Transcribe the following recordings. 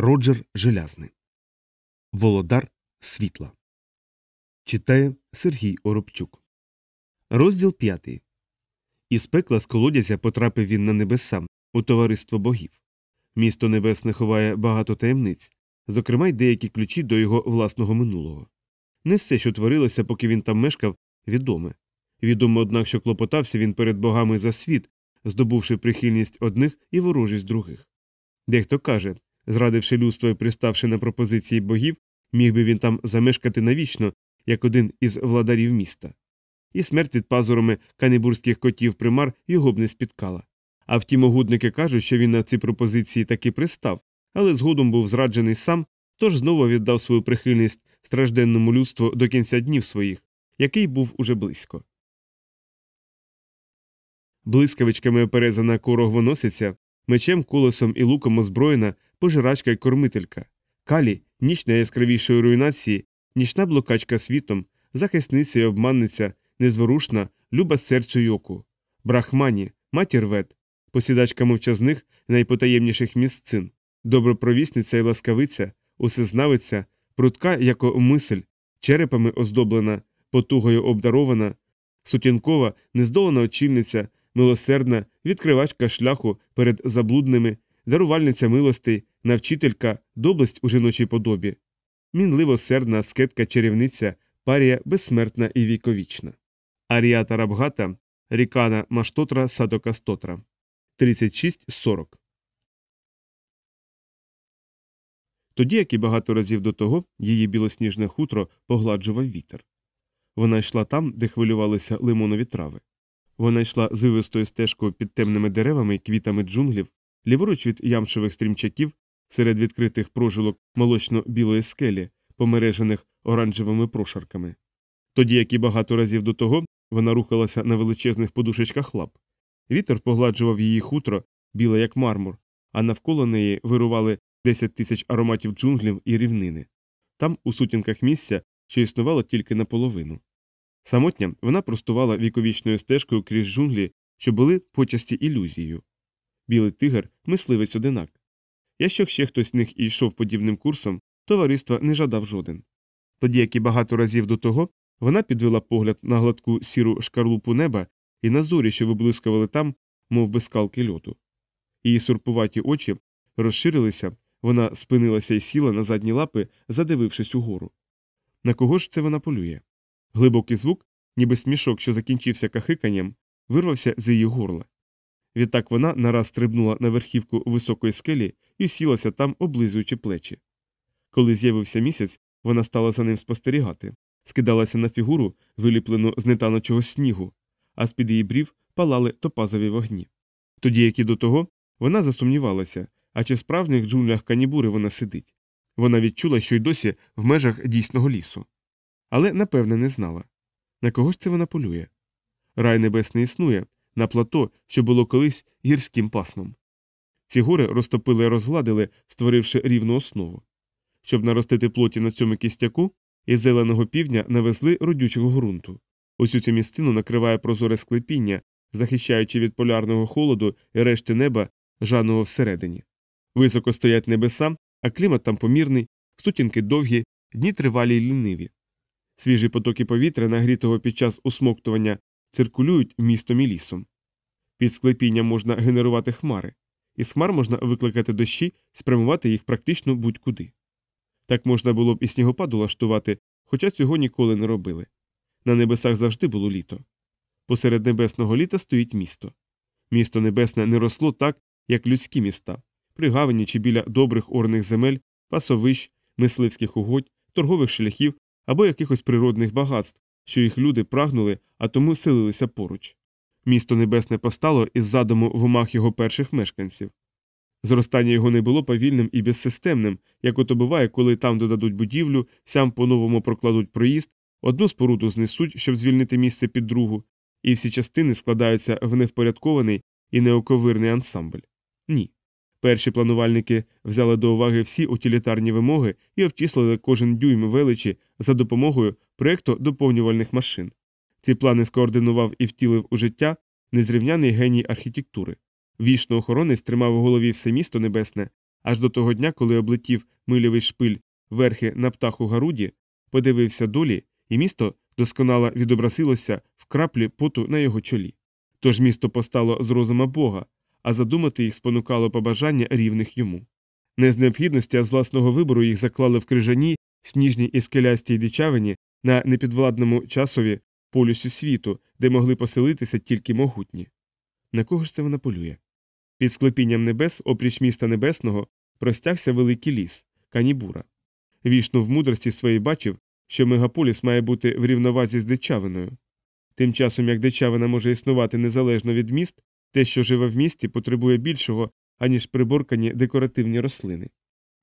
Роджер Желязний. Володар світла. Читає Сергій Оробчук. Розділ п'ятий. Із пекла з колодязя потрапив він на небеса у товариство богів. Місто небесне ховає багато таємниць, зокрема й деякі ключі до його власного минулого. Не все, що творилося, поки він там мешкав, відоме. Відомо, однак, що клопотався він перед богами за світ, здобувши прихильність одних і ворожість других. Дехто каже зрадивши людство і приставши на пропозиції богів, міг би він там замешкати навічно, як один із владарів міста. І смерть від пазурами канібурських котів примар його б не спіткала. А втім, огудники кажуть, що він на ці пропозиції таки пристав, але згодом був зраджений сам, тож знову віддав свою прихильність стражденному людству до кінця днів своїх, який був уже близько. Блискавичками оперезана корогвоносиця, мечем, колесом і луком озброєна пожирачка й кормителька, калі, ніч найяскравішої руйнації, нічна блокачка світом, захисниця й обманниця, незворушна, люба серцю й оку, брахмані, матір вет, посідачка мовчазних найпотаємніших місцин, добропровісниця й ласкавиця, усезнавиця, прутка, яко мисль, черепами оздоблена, потугою обдарована, сутінкова, нездолана очільниця, милосердна, відкривачка шляху перед заблудними, дарувальниця милостей, навчителька, доблесть у жіночій подобі, мінливо сердна скетка чарівниця, парія безсмертна і віковічна. Аріата Рабгата, Рікана Маштотра Садока Стотра 36-40 Тоді, як і багато разів до того, її білосніжне хутро погладжував вітер. Вона йшла там, де хвилювалися лимонові трави. Вона йшла звивистою стежкою під темними деревами і квітами джунглів, ліворуч від ямшевих стрімчаків, серед відкритих прожилок молочно-білої скелі, помережених оранжевими прошарками. Тоді, як і багато разів до того, вона рухалася на величезних подушечках лап. Вітер погладжував її хутро, біле як мармур, а навколо неї вирували 10 тисяч ароматів джунглів і рівнини. Там, у сутінках місця, що існувало тільки наполовину. Самотня вона простувала віковічною стежкою крізь джунглі, що були почасті ілюзією. Білий тигр мисливець одинак. Якщо ще хтось з них йшов подібним курсом, товариства не жадав жоден. Тоді, як і багато разів до того, вона підвела погляд на гладку сіру шкарлупу неба і на зорі, що виблискували там, мов би скалки льоту. Її сурпуваті очі розширилися, вона спинилася і сіла на задні лапи, задивившись угору. На кого ж це вона полює? Глибокий звук, ніби смішок, що закінчився кахиканням, вирвався з її горла. Відтак вона нараз стрибнула на верхівку високої скелі і сілася там, облизуючи плечі. Коли з'явився місяць, вона стала за ним спостерігати, скидалася на фігуру, виліплену з нетаночого снігу, а з під її брів палали топазові вогні. Тоді, як і до того, вона засумнівалася, а чи в справжніх джунглях канібури вона сидить. Вона відчула, що й досі в межах дійсного лісу. Але, напевне, не знала. На кого ж це вона полює? Рай небесний існує, на плато, що було колись гірським пасмом. Ці гори розтопили і розгладили, створивши рівну основу. Щоб наростити плоті на цьому кістяку, із зеленого півдня навезли родючого ґрунту. Усю цю місцину накриває прозоре склепіння, захищаючи від полярного холоду і решти неба, жаного всередині. Високо стоять небеса, а клімат там помірний, сутінки довгі, дні тривалі й ліниві. Свіжі потоки повітря, нагрітого під час усмоктування, циркулюють містом і лісом. Під склепінням можна генерувати хмари, із хмар можна викликати дощі, спрямувати їх практично будь-куди. Так можна було б і снігопаду лаштувати, хоча цього ніколи не робили. На небесах завжди було літо. Посеред небесного літа стоїть місто. Місто небесне не росло так, як людські міста, при гавані чи біля добрих орних земель, пасовищ, мисливських угодь, торгових шляхів або якихось природних багатств, що їх люди прагнули, а тому селилися поруч. Місто небесне постало із задуму в умах його перших мешканців. Зростання його не було повільним і безсистемним, як ото буває, коли там додадуть будівлю, сям по-новому прокладуть проїзд, одну споруду знесуть, щоб звільнити місце під другу, і всі частини складаються в невпорядкований і неоковирний ансамбль. Ні. Перші планувальники взяли до уваги всі утилітарні вимоги і обчислили кожен дюйм величі за допомогою проєкту доповнювальних машин. Ці плани скоординував і втілив у життя незрівняний геній архітектури. Вічно охоронець тримав у голові все місто небесне, аж до того дня, коли облетів мильовий шпиль верхи на птаху Гаруді, подивився долі, і місто досконало відобразилося в краплі поту на його чолі. Тож місто постало з розума Бога, а задумати їх спонукало побажання рівних йому. Не з необхідності, а з власного вибору їх заклали в крижані, сніжній і скелястій дичавині на непідвладному часові полюсі світу, де могли поселитися тільки могутні. На кого ж це вона полює? Під склепінням небес, опріч міста небесного, простягся великий ліс канібура. Вішну в мудрості своїй бачив, що мегаполіс має бути в рівновазі з дичавиною. Тим часом, як дичавина може існувати незалежно від міст, те, що живе в місті, потребує більшого, аніж приборкані декоративні рослини.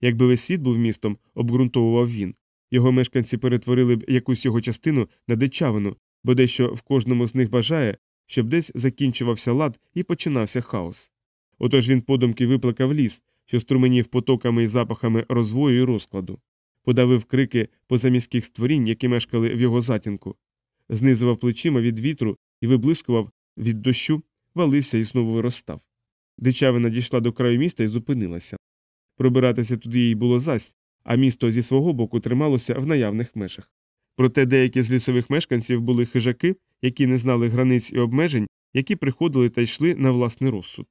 Якби весь світ був містом, обґрунтовував він, його мешканці перетворили б якусь його частину на дичавину, бо дещо в кожному з них бажає, щоб десь закінчувався лад і починався хаос. Отож він подумки виплакав ліс, що струменів потоками і запахами розвою і розкладу, подавив крики позаміських створінь, які мешкали в його затінку, знизував плечима від вітру і виблискував від дощу, валився і знову виростав. Дичавина дійшла до краю міста і зупинилася. Пробиратися туди їй було зась, а місто зі свого боку трималося в наявних межах. Проте деякі з лісових мешканців були хижаки, які не знали границь і обмежень, які приходили та йшли на власний розсуд.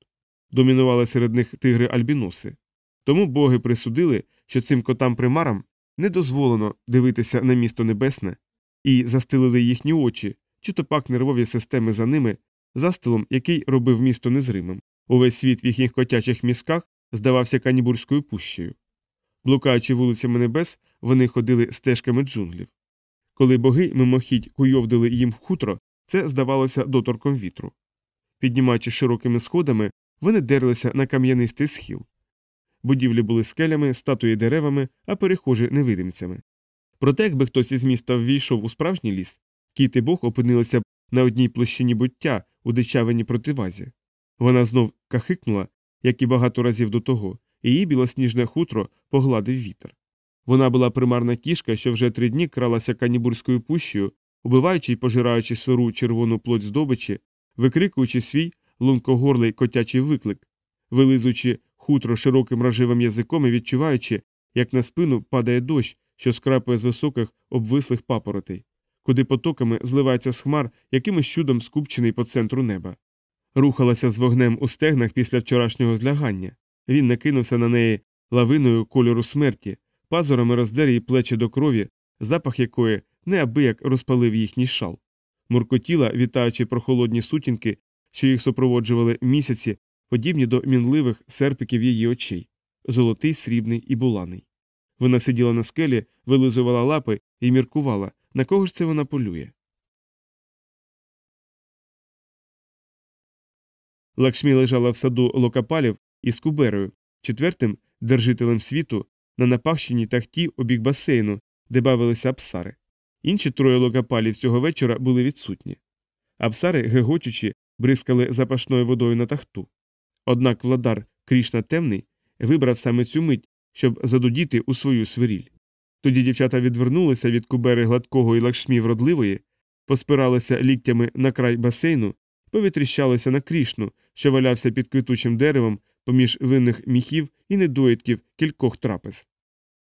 Домінували серед них тигри альбіноси. Тому боги присудили, що цим котам примарам не дозволено дивитися на місто небесне, і застелили їхні очі, чи то пак нервові системи за ними, застилом, який робив місто незримим. Увесь світ в їхніх котячих мізках здавався канібурською пущею. Блукаючи вулицями небес, вони ходили стежками джунглів. Коли боги мимохідь куйовдили їм хутро, це здавалося доторком вітру. Піднімаючи широкими сходами, вони дерлися на кам'янистий схил. Будівлі були скелями, статуї деревами, а перехожі невидимцями. Проте, якби хтось із міста ввійшов у справжній ліс, кіт і бог опинилися б на одній площині буття у дичавині противазі. Вона знов кахикнула, як і багато разів до того, її білосніжне хутро погладив вітер. Вона була примарна кішка, що вже три дні кралася канібурською пущею, убиваючи й пожираючи сиру червону плоть здобичі, викрикуючи свій лункогорлий котячий виклик, вилизуючи хутро широким рожевим язиком і відчуваючи, як на спину падає дощ, що скрапує з високих обвислих папоротей, куди потоками зливається з хмар, якимось чудом скупчений по центру неба. Рухалася з вогнем у стегнах після вчорашнього злягання. Він накинувся на неї лавиною кольору смерті, пазурами роздер її плечі до крові, запах якої неабияк розпалив їхній шал. Муркотіла, вітаючи прохолодні сутінки, що їх супроводжували місяці, подібні до мінливих серпиків її очей золотий, срібний і буланий. Вона сиділа на скелі, вилизувала лапи і міркувала, на кого ж це вона полює. Лакшмі лежала в саду локапалів із куберою, четвертим держителем світу, на напахщеній тахті у бік басейну, де бавилися апсари. Інші троє локапалів цього вечора були відсутні. Апсари, гегочучи, бризкали запашною водою на тахту. Однак владар Крішна темний вибрав саме цю мить, щоб задудіти у свою свиріль. Тоді дівчата відвернулися від кубери гладкого і лакшмі вродливої, поспиралися ліктями на край басейну, повітріщалися на крішну, що валявся під квітучим деревом поміж винних міхів і недоїдків кількох трапез.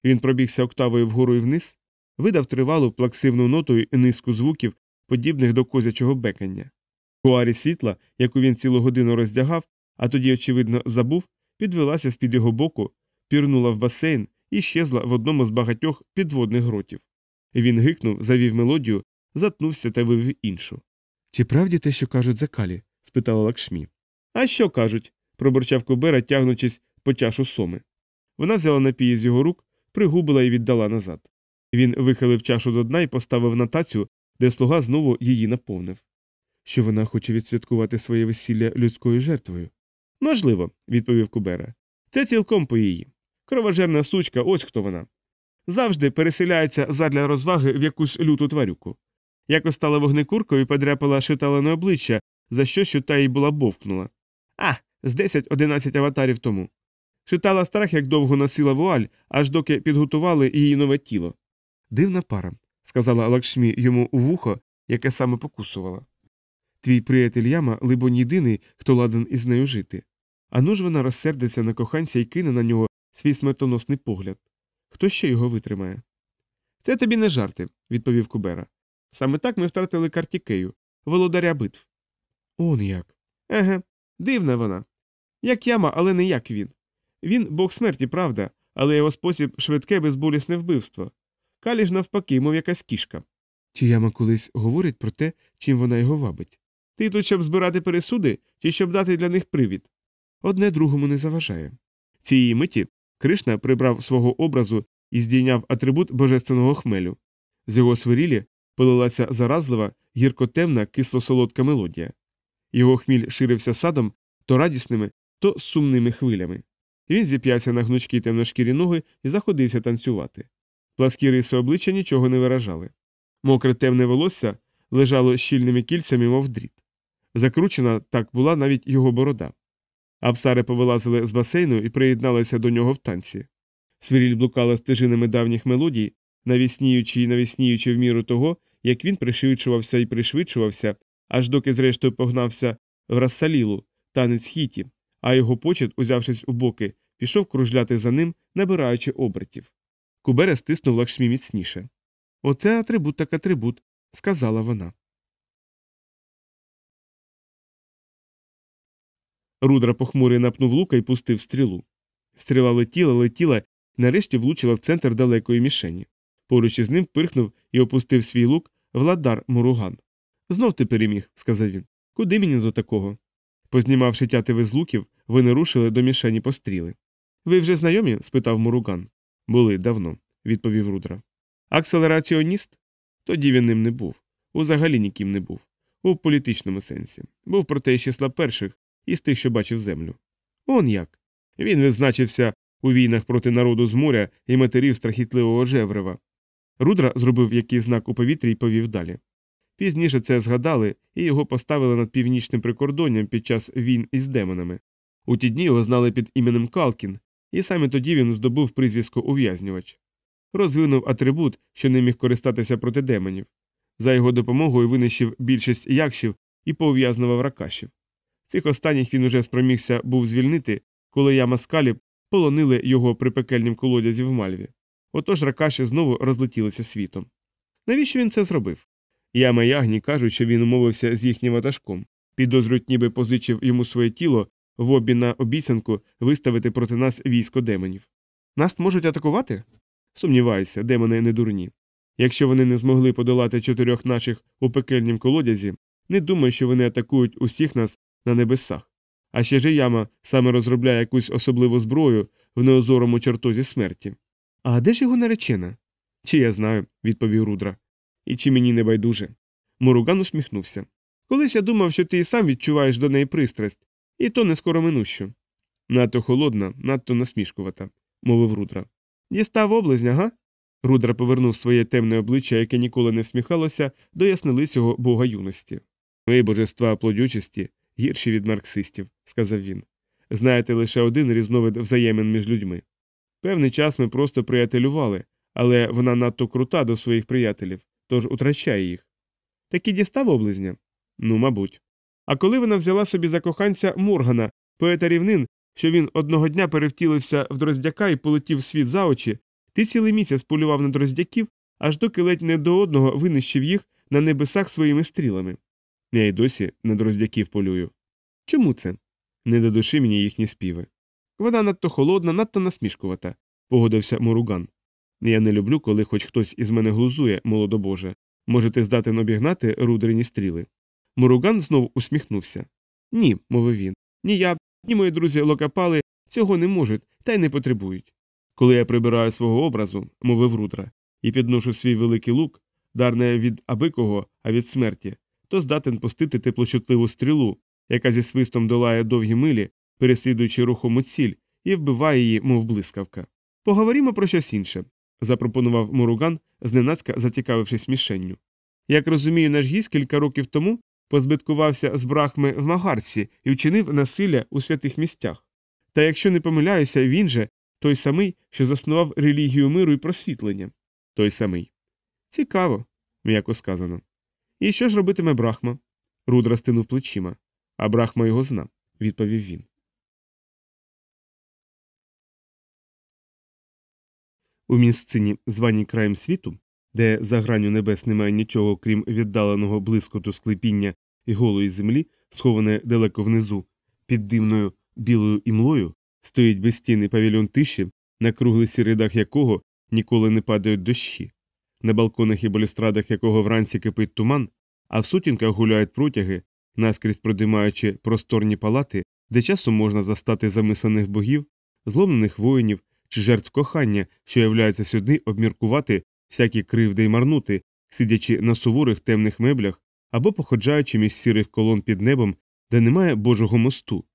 Він пробігся октавою вгору і вниз, видав тривалу плаксивну ноту і низку звуків, подібних до козячого бекання. Куарі світла, яку він цілу годину роздягав, а тоді, очевидно, забув, підвелася з під його боку, пірнула в басейн і щезла в одному з багатьох підводних гротів. Він гикнув, завів мелодію, затнувся та вивів іншу. Чи правді те, що кажуть закалі? спитала Лакшмі. А що кажуть? Пробурчав Кобера, тягнучись по чашу соми. Вона взяла напій з його рук, пригубила і віддала назад. Він вихилив чашу до дна і поставив на тацю, де слуга знову її наповнив. Що вона хоче відсвяткувати своє весілля людською жертвою? Можливо, відповів Кубера. Це цілком по її. Кровожерна сучка, ось хто вона. Завжди переселяється задля розваги в якусь люту тварюку. Якось стала вогнекуркою і подряпала шиталене обличчя, за що що та їй була бовкнула. А, з 10-11 аватарів тому. Шитала страх, як довго носила вуаль, аж доки підготували її нове тіло. Дивна пара, сказала Лакшмі йому у вухо, яке саме покусувала. Твій приятель яма, либонь, єдиний, хто ладен із нею жити. Ану ж вона розсердиться на коханця і кине на нього свій смертоносний погляд. Хто ще його витримає? Це тобі не жарти, відповів Кубера. Саме так ми втратили картікею, володаря битв. Он як. Еге, дивна вона. Як яма, але не як він. Він бог смерті, правда, але його спосіб швидке безболісне вбивство. Калі ж навпаки, мов якась кішка. Чи яма колись говорить про те, чим вона його вабить? Ти тут, щоб збирати пересуди, чи щоб дати для них привід? Одне другому не заважає. Цієї миті Кришна прибрав свого образу і здійняв атрибут божественного хмелю. З його свирілі полилася заразлива, гіркотемна, кисло-солодка мелодія. Його хміль ширився садом то радісними, то сумними хвилями. Він зіп'явся на гнучкі темношкірі ноги і заходився танцювати. Пласкі риси обличчя нічого не виражали. Мокре темне волосся лежало щільними кільцями, мов дріт. Закручена так була навіть його борода. Апсари повилазили з басейну і приєдналися до нього в танці. Свиріль блукала стежинами давніх мелодій, навісніючи і навісніючи в міру того, як він пришвидшувався і пришвидшувався, аж доки, зрештою, погнався в Рассалілу, танець хіті, а його почет, узявшись у боки, пішов кружляти за ним, набираючи обертів. Кубера стиснув лакшмі міцніше. Оце атрибут так атрибут, сказала вона. Рудра похмурий напнув лука і пустив стрілу. Стріла летіла, летіла нарешті влучила в центр далекої мішені. Поруч із ним пирхнув і опустив свій лук владар Муруган. Знов ти переміг, сказав він. Куди мені до такого? Познімавши тятиви з луків, вони рушили до мішені постріли. Ви вже знайомі? спитав Муруган. Були давно, відповів Рудра. Акселераціоніст? Тоді він ним не був. Узагалі ніким не був. У політичному сенсі. Був проте з числа перших із тих, що бачив землю. Он як. Він відзначився у війнах проти народу з моря і матерів страхітливого Жеврева. Рудра зробив якийсь знак у повітрі і повів далі. Пізніше це згадали і його поставили над північним прикордонням під час війн із демонами. У ті дні його знали під іменем Калкін, і саме тоді він здобув прізвисько ув'язнювач. Розвинув атрибут, що не міг користатися проти демонів. За його допомогою винищив більшість якшів і пов'язнував ракашів. Цих останніх він уже спромігся був звільнити, коли яма скалі полонили його при пекельнім колодязі в мальві. Отож ракаші знову розлетілися світом. Навіщо він це зробив? Яма і Агні кажуть, що він умовився з їхнім ватажком, підозрюють, ніби позичив йому своє тіло в обмін на обіцянку виставити проти нас військо демонів. Нас можуть атакувати? Сумніваюся, демони не дурні. Якщо вони не змогли подолати чотирьох наших у пекельнім колодязі, не думаю, що вони атакують усіх нас на небесах. А ще ж яма саме розробляє якусь особливу зброю в неозорому чертозі смерті. А де ж його наречена? Чи я знаю, відповів Рудра. І чи мені не байдуже. Муруган усміхнувся. Колись я думав, що ти і сам відчуваєш до неї пристрасть, і то не скоро минущо. Надто холодна, надто насмішкувата, мовив Рудра. Дістав облизня, га? Рудра повернув своє темне обличчя, яке ніколи не всміхалося, до яснилицього бога юності. Ви, божества плодючості, гірші від марксистів, сказав він. Знаєте лише один різновид взаємин між людьми. Певний час ми просто приятелювали, але вона надто крута до своїх приятелів, тож утрачає їх. Таки дістав облизня? Ну, мабуть. А коли вона взяла собі за коханця Моргана, поета рівнин, що він одного дня перевтілився в дроздяка і полетів світ за очі, ти цілий місяць полював на дроздяків, аж доки ледь не до одного винищив їх на небесах своїми стрілами. Я й досі на дроздяків полюю. Чому це? Не до душі мені їхні співи. Вона надто холодна, надто насмішкувата, погодився Муруган. Я не люблю, коли хоч хтось із мене глузує, молодобоже. Можете здатен обігнати рудрині стріли. Муруган знов усміхнувся. Ні, мовив він. Ні я, ні мої друзі локапали цього не можуть та й не потребують. Коли я прибираю свого образу, мовив Рудра, і підношу свій великий лук, дар не від абикого, а від смерті, то здатен пустити теплочутливу стрілу, яка зі свистом долає довгі милі, переслідуючи рухому ціль, і вбиває її, мов блискавка. Поговоримо про щось інше, запропонував Муруган, зненацька зацікавившись мішенню. Як розумію, наш гість кілька років тому позбиткувався з брахми в Магарці і вчинив насилля у святих місцях. Та якщо не помиляюся, він же той самий, що заснував релігію миру і просвітлення. Той самий. Цікаво, м'яко сказано. І що ж робитиме брахма? Рудра стинув плечима. А брахма його зна, відповів він. У місцині, званій краєм світу, де за гранню небес немає нічого, крім віддаленого блискоту склепіння і голої землі, сховане далеко внизу, під дивною білою імлою, стоїть безстійний павільон тиші, на круглих сіридах якого ніколи не падають дощі, на балконах і балюстрадах якого вранці кипить туман, а в сутінках гуляють протяги, наскрізь продимаючи просторні палати, де часом можна застати замислених богів, зломлених воїнів чи жертв кохання, що являються сюди обміркувати всякі кривди й марнути, сидячи на суворих темних меблях або походжаючи між сірих колон під небом, де немає Божого мосту,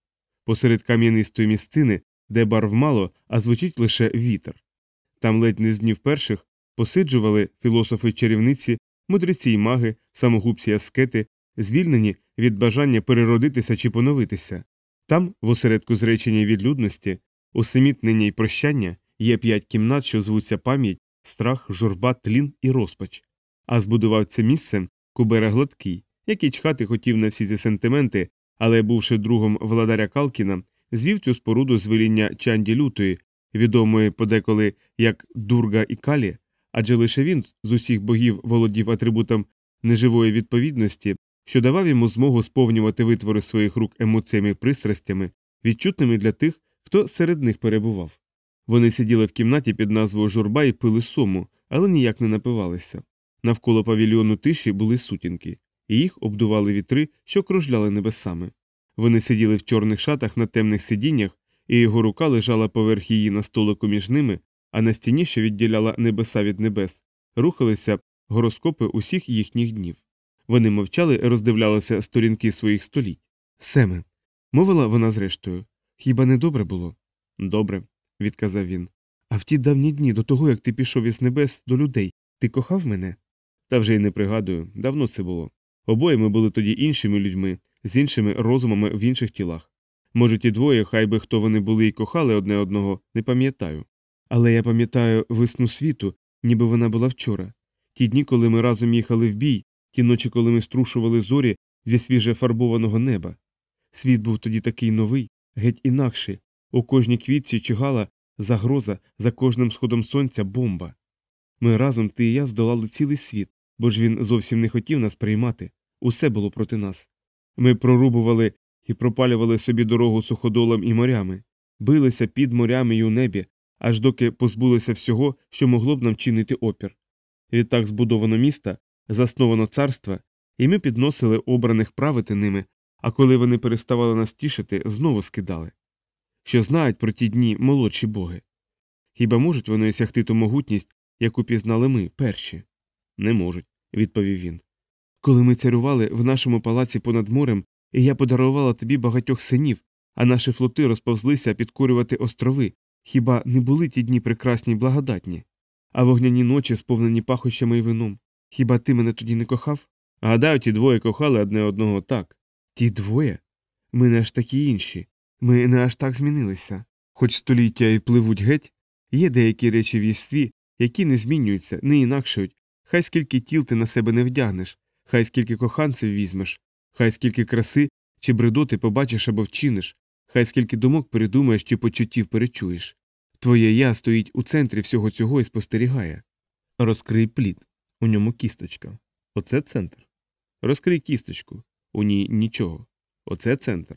посеред кам'янистої місцини, де барв мало, а звучить лише вітер. Там ледь не з днів перших посиджували філософи чарівниці, мудреці й маги, самогубці аскети, звільнені від бажання переродитися чи поновитися. Там, в осередку зречення відлюдності, усамітнення й прощання є п'ять кімнат, що звуться пам'ять, страх, журба, тлін і розпач. А збудував це місце Кубера Гладкий, який чхати хотів на всі ці сентименти, але, бувши другом владаря Калкіна, звів цю споруду з веління Чанді Лютої, відомої подеколи як Дурга і Калі, адже лише він з усіх богів володів атрибутом неживої відповідності, що давав йому змогу сповнювати витвори своїх рук емоціями і пристрастями, відчутними для тих, хто серед них перебував. Вони сиділи в кімнаті під назвою журба і пили сому, але ніяк не напивалися. Навколо павільйону тиші були сутінки, і їх обдували вітри, що кружляли небесами. Вони сиділи в чорних шатах на темних сидіннях, і його рука лежала поверх її на столику між ними, а на стіні, що відділяла небеса від небес, рухалися гороскопи усіх їхніх днів. Вони мовчали роздивлялися сторінки своїх століть. Семе, мовила вона зрештою. Хіба не добре було? Добре, відказав він. А в ті давні дні до того, як ти пішов із небес до людей, ти кохав мене? Та вже й не пригадую, давно це було. Обоє ми були тоді іншими людьми, з іншими розумами в інших тілах. Може, ті двоє, хай би хто вони були і кохали одне одного, не пам'ятаю. Але я пам'ятаю весну світу, ніби вона була вчора. Ті дні, коли ми разом їхали в бій, ті ночі, коли ми струшували зорі зі свіже фарбованого неба. Світ був тоді такий новий, геть інакший. У кожній квітці чигала загроза за кожним сходом сонця бомба. Ми разом, ти і я, здолали цілий світ, бо ж він зовсім не хотів нас приймати. Усе було проти нас. Ми прорубували і пропалювали собі дорогу суходолом і морями, билися під морями й у небі, аж доки позбулися всього, що могло б нам чинити опір. Відтак збудовано міста, засновано царство, і ми підносили обраних правити ними, а коли вони переставали нас тішити, знову скидали. Що знають про ті дні молодші боги? Хіба можуть вони осягти ту могутність, яку пізнали ми перші? Не можуть, відповів він. Коли ми царювали в нашому палаці понад морем, і я подарувала тобі багатьох синів, а наші флоти розповзлися підкорювати острови, хіба не були ті дні прекрасні й благодатні? А вогняні ночі, сповнені пахощами й вином. Хіба ти мене тоді не кохав? Гадаю, ті двоє кохали одне одного так. Ті двоє? Ми не аж такі інші. Ми не аж так змінилися. Хоч століття й пливуть геть, є деякі речі в єстві, які не змінюються, не інакшують. Хай скільки тіл ти на себе не вдягнеш, хай скільки коханців візьмеш, хай скільки краси чи бредоти побачиш або вчиниш, хай скільки думок передумаєш чи почуттів перечуєш. Твоє я стоїть у центрі всього цього і спостерігає. Розкрий плід. У ньому кісточка. Оце центр. Розкрий кісточку. У ній нічого. Оце центр.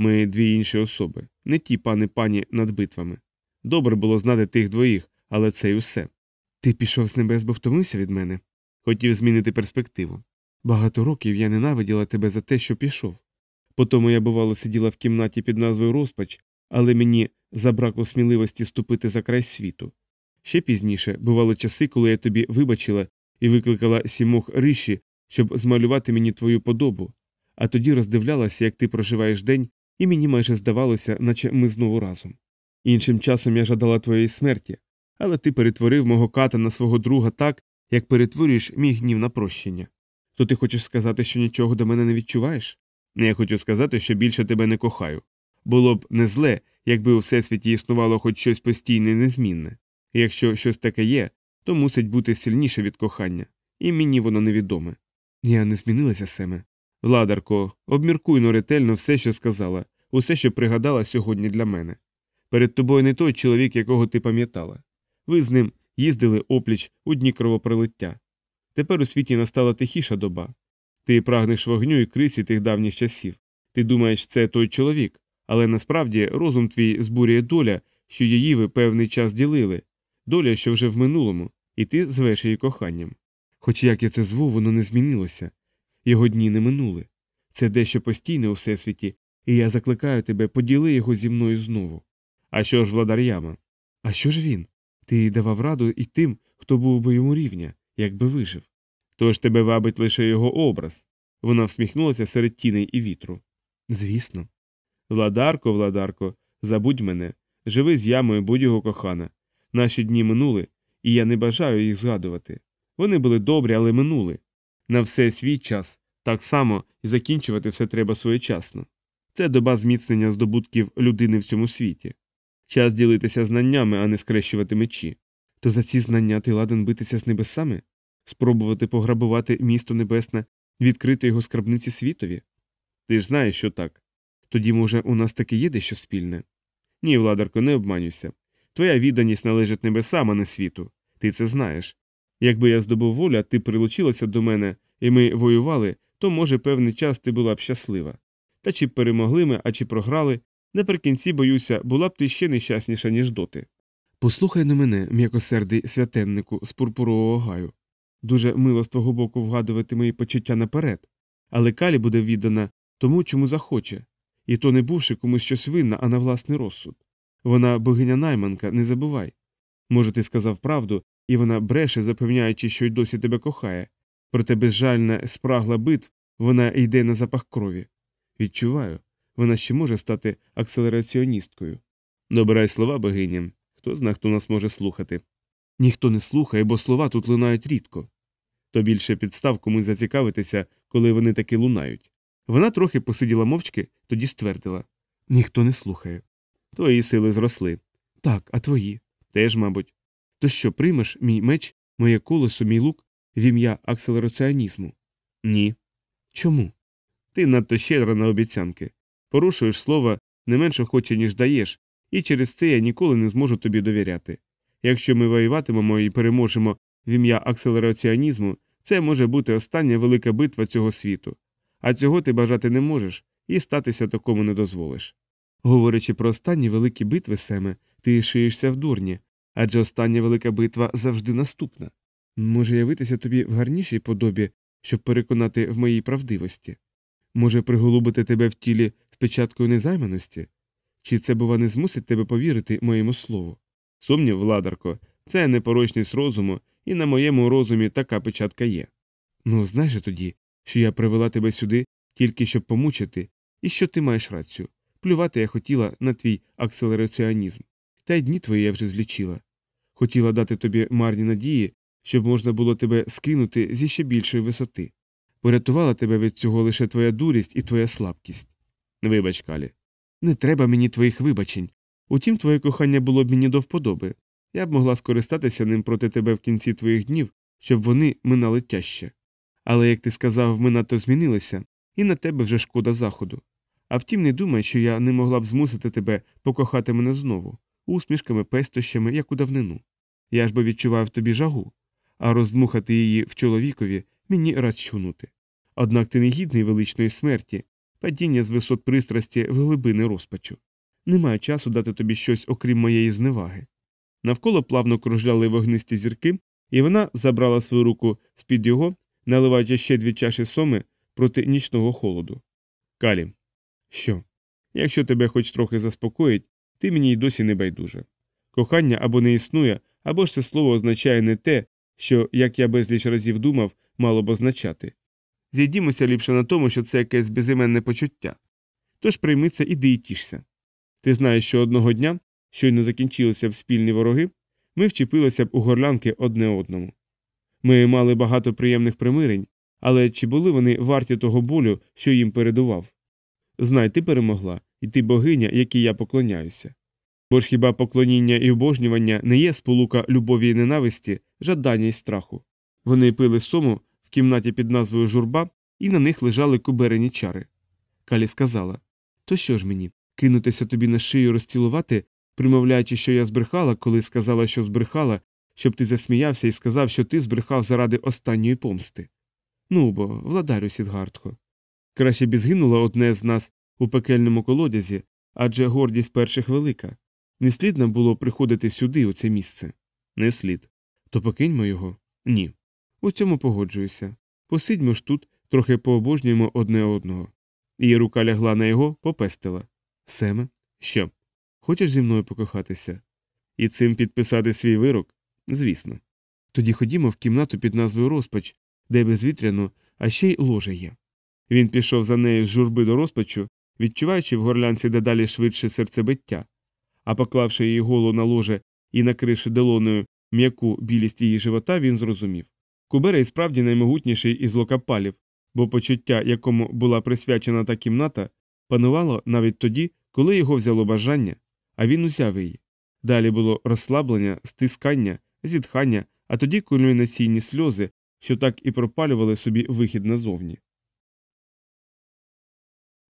Ми дві інші особи, не ті пани пані над битвами. Добре було знати тих двоїх, але це й усе. Ти пішов з небес, бо втомився від мене. Хотів змінити перспективу. Багато років я ненавиділа тебе за те, що пішов. Потому я, бувало, сиділа в кімнаті під назвою Розпач, але мені забракло сміливості ступити за край світу. Ще пізніше бували часи, коли я тобі вибачила і викликала сімох риші, щоб змалювати мені твою подобу, а тоді роздивлялася, як ти проживаєш день, і мені майже здавалося, наче ми знову разом. Іншим часом я жадала твоєї смерті, але ти перетворив мого ката на свого друга так, як перетворюєш мій гнів на прощення. То ти хочеш сказати, що нічого до мене не відчуваєш? Не Я хочу сказати, що більше тебе не кохаю. Було б не зле, якби у всесвіті існувало хоч щось постійне і незмінне. І якщо щось таке є, то мусить бути сильніше від кохання, і мені воно невідоме. Я не змінилася Семе. Владарко, обміркуйно ретельно все, що сказала, усе, що пригадала сьогодні для мене. Перед тобою не той чоловік, якого ти пам'ятала. Ви з ним їздили опліч у дні кровопролиття. Тепер у світі настала тихіша доба. Ти прагнеш вогню і крисі тих давніх часів. Ти думаєш, це той чоловік, але насправді розум твій збурює доля, що її ви певний час ділили, доля, що вже в минулому, і ти звеш її коханням. Хоч як я це зву, воно не змінилося, його дні не минули. Це дещо постійне у всесвіті, і я закликаю тебе, поділи його зі мною знову. А що ж владар яма? А що ж він? Ти давав раду і тим, хто був би йому рівня, якби вижив. Тож тебе вабить лише його образ. Вона всміхнулася серед тіней і вітру. Звісно. Владарко, владарко, забудь мене, живи з ямою, будь його кохана. Наші дні минули, і я не бажаю їх згадувати. Вони були добрі, але минули. На все свій час, так само і закінчувати все треба своєчасно. Це доба зміцнення здобутків людини в цьому світі. Час ділитися знаннями, а не скрещувати мечі. То за ці знання ти ладен битися з небесами? Спробувати пограбувати місто небесне, відкрити його скарбниці світові? Ти ж знаєш, що так. Тоді, може, у нас таки є дещо спільне? Ні, владарко, не обманюйся. Твоя відданість належить небесам, а не світу. Ти це знаєш. Якби я здобув волю, ти прилучилася до мене, і ми воювали, то, може, певний час ти була б щаслива. Та чи перемогли ми, а чи програли, наприкінці, боюся, була б ти ще нещасніша, ніж доти. Послухай на мене, м'якосердий святеннику з пурпурового гаю. Дуже мило з твого боку вгадувати мої почуття наперед, але Калі буде віддана тому, чому захоче, і то не бувши комусь щось винна, а на власний розсуд. Вона богиня найманка, не забувай. Може, ти сказав правду, і вона бреше, запевняючи, що й досі тебе кохає, проте безжальна спрагла битв вона йде на запах крові. Відчуваю, вона ще може стати акселераціоністкою. Добирай слова, богиня. Хто зна, хто нас може слухати. Ніхто не слухає, бо слова тут лунають рідко. То більше підстав комусь зацікавитися, коли вони таки лунають. Вона трохи посиділа мовчки, тоді ствердила Ніхто не слухає. Твої сили зросли. Так, а твої? Теж, мабуть. То що, приймеш мій меч, моє колесо, мій лук в ім'я акселераціонізму? Ні. Чому? Ти надто щедра на обіцянки. Порушуєш слово не менше хоче, ніж даєш, і через це я ніколи не зможу тобі довіряти. Якщо ми воюватимемо і переможемо в ім'я акселераціонізму, це може бути остання велика битва цього світу. А цього ти бажати не можеш і статися такому не дозволиш. Говорячи про останні великі битви, Семе, ти шиєшся в дурні, адже остання велика битва завжди наступна. Може явитися тобі в гарнішій подобі, щоб переконати в моїй правдивості? Може, приголубити тебе в тілі з печаткою незайманості? Чи це, бува, не змусить тебе повірити моєму слову? Сумнів, владарко, це непорочність розуму, і на моєму розумі така печатка є. Ну, знаєш же тоді, що я привела тебе сюди тільки щоб помучити, і що ти маєш рацію. Плювати я хотіла на твій акселераціонізм. Та й дні твої я вже злічила. Хотіла дати тобі марні надії, щоб можна було тебе скинути зі ще більшої висоти. Порятувала тебе від цього лише твоя дурість і твоя слабкість. Вибач, Калі. Не треба мені твоїх вибачень. Утім, твоє кохання було б мені до вподоби. Я б могла скористатися ним проти тебе в кінці твоїх днів, щоб вони минали тяжче. Але, як ти сказав, ми надто змінилися, і на тебе вже шкода заходу. А втім, не думай, що я не могла б змусити тебе покохати мене знову, усмішками, пестощами, як у давнину. Я ж би відчував тобі жагу, а роздмухати її в чоловікові мені рад чунути. Однак ти не гідний величної смерті, падіння з висот пристрасті в глибини розпачу. Немає часу дати тобі щось, окрім моєї зневаги. Навколо плавно кружляли вогнисті зірки, і вона забрала свою руку з під його, наливаючи ще дві чаші соми проти нічного холоду. Калі, що? Якщо тебе хоч трохи заспокоїть, ти мені й досі не байдуже. Кохання або не існує, або ж це слово означає не те, що, як я безліч разів думав, мало б означати. Зійдімося ліпше на тому, що це якесь безіменне почуття. Тож прийми це і тішся. Ти знаєш, що одного дня, щойно закінчилися б спільні вороги, ми вчепилися б у горлянки одне одному. Ми мали багато приємних примирень, але чи були вони варті того болю, що їм передував? Знай, ти перемогла, і ти богиня, якій я поклоняюся. Бо ж хіба поклоніння і обожнювання не є сполука любові і ненависті, жадання і страху. Вони пили сому в кімнаті під назвою Журба, і на них лежали куберені чари. Калі сказала То що ж мені, кинутися тобі на шию розцілувати, примовляючи, що я збрехала, коли сказала, що збрехала, щоб ти засміявся і сказав, що ти збрехав заради останньої помсти. Ну бо, владарю Сідгартко. Краще б і згинуло одне з нас у пекельному колодязі, адже гордість перших велика. Не слід нам було приходити сюди, у це місце. Не слід. То покиньмо його? Ні. У цьому погоджуюся. Посидьмо ж тут, трохи пообожнюємо одне одного. Її рука лягла на його, попестила. Семе, що? Хочеш зі мною покохатися? І цим підписати свій вирок? Звісно. Тоді ходімо в кімнату під назвою Розпач, де безвітряно, а ще й ложе є. Він пішов за нею з журби до розпачу, відчуваючи в горлянці дедалі швидше серцебиття, а поклавши її голову на ложе і накривши долоною м'яку білість її живота, він зрозумів. Кубера і справді наймогутніший із локапалів, бо почуття, якому була присвячена та кімната, панувало навіть тоді, коли його взяло бажання, а він узяв її. Далі було розслаблення, стискання, зітхання, а тоді кульмінаційні сльози, що так і пропалювали собі вихід назовні.